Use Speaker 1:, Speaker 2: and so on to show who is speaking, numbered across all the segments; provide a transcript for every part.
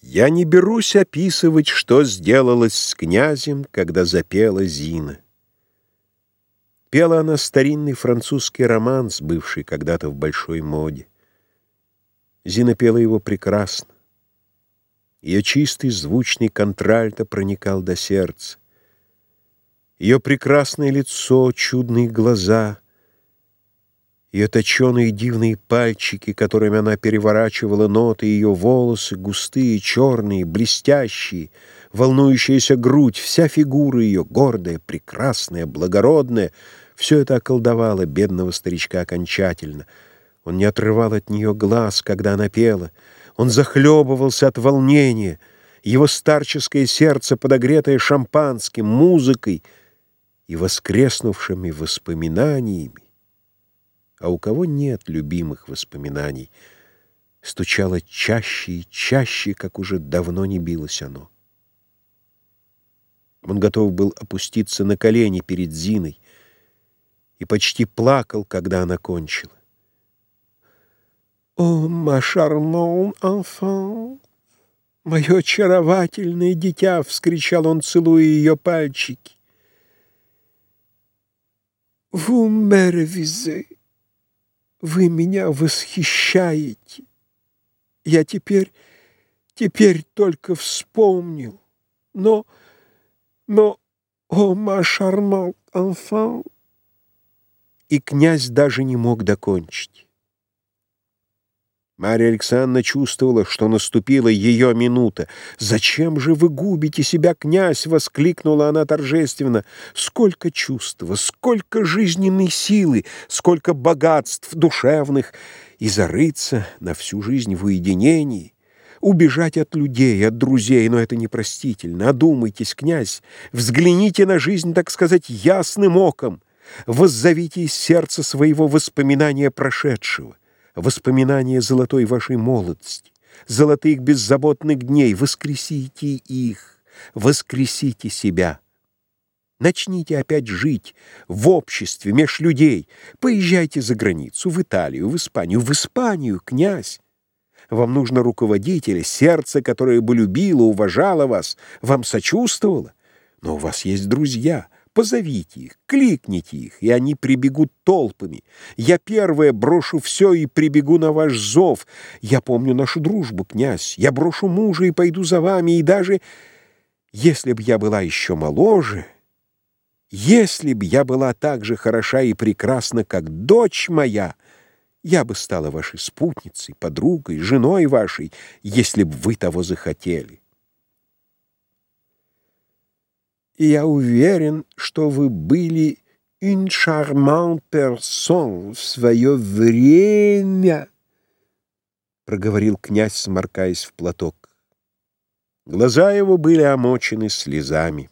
Speaker 1: Я не берусь описывать, что сделалось с князем, когда запела Зина. Пела она старинный французский романс, бывший когда-то в большой моде. Зина пела его прекрасно. Ее чистый звучный контральто проникал до сердца. Ее прекрасное лицо, чудные глаза — ее точеные дивные пальчики, которыми она переворачивала ноты, ее волосы, густые, черные, блестящие, волнующаяся грудь, вся фигура ее, гордая, прекрасная, благородная, все это околдовало бедного старичка окончательно. Он не отрывал от нее глаз, когда она пела. Он захлебывался от волнения. Его старческое сердце, подогретое шампанским, музыкой и воскреснувшими воспоминаниями, а у кого нет любимых воспоминаний, стучало чаще и чаще, как уже давно не билось оно. Он готов был опуститься на колени перед Зиной и почти плакал, когда она кончила. «О, ма шармон enfant! Мое очаровательное дитя!» — вскричал он, целуя ее пальчики. «Vous m'érevisez!» Вы меня восхищаете. Я теперь, теперь только вспомнил. Но, но, о, ма шарман enfant. И князь даже не мог докончить. Марья Александровна чувствовала, что наступила ее минута. «Зачем же вы губите себя, князь?» — воскликнула она торжественно. «Сколько чувства, сколько жизненной силы, сколько богатств душевных! И зарыться на всю жизнь в уединении!» убежать от людей, от друзей, но это непростительно. Одумайтесь, князь, взгляните на жизнь, так сказать, ясным оком, воззовите из сердца своего воспоминания прошедшего воспоминания золотой вашей молодости, золотых беззаботных дней, воскресите их, воскресите себя. Начните опять жить в обществе, меж людей. Поезжайте за границу, в Италию, в Испанию. В Испанию, князь! Вам нужно руководителя, сердце, которое бы любило, уважало вас, вам сочувствовало. Но у вас есть друзья — Позовите их, кликните их, и они прибегут толпами. Я первая брошу все и прибегу на ваш зов. Я помню нашу дружбу, князь. Я брошу мужа и пойду за вами, и даже если б я была еще моложе, если б я была так же хороша и прекрасна, как дочь моя, я бы стала вашей спутницей, подругой, женой вашей, если б вы того захотели. И я уверен, что вы были une charmante personne в свое время, проговорил князь, сморкаясь в платок. Глаза его были омочены слезами.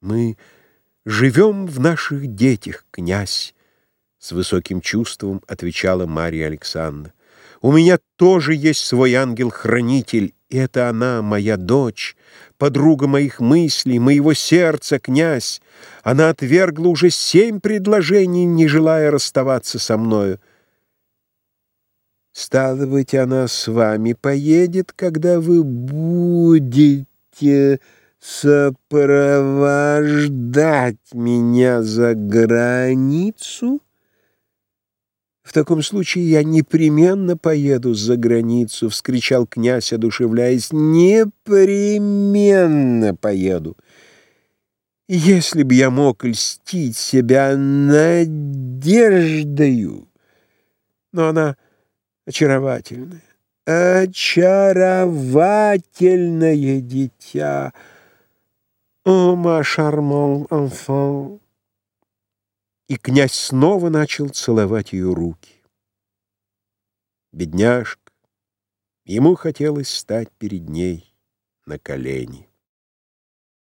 Speaker 1: Мы живем в наших детях, князь, с высоким чувством отвечала Марья Александровна. У меня тоже есть свой ангел-хранитель, это она, моя дочь, подруга моих мыслей, моего сердца, князь. Она отвергла уже семь предложений, не желая расставаться со мною. Стало быть, она с вами поедет, когда вы будете сопровождать меня за границу? «В таком случае я непременно поеду за границу», — вскричал князь, одушевляясь. «Непременно поеду. Если б я мог льстить себя надеждою, но она очаровательная, очаровательное дитя. О, ма шармон enfant!» И князь снова начал целовать ее руки. Бедняжка, ему хотелось стать перед ней на колени.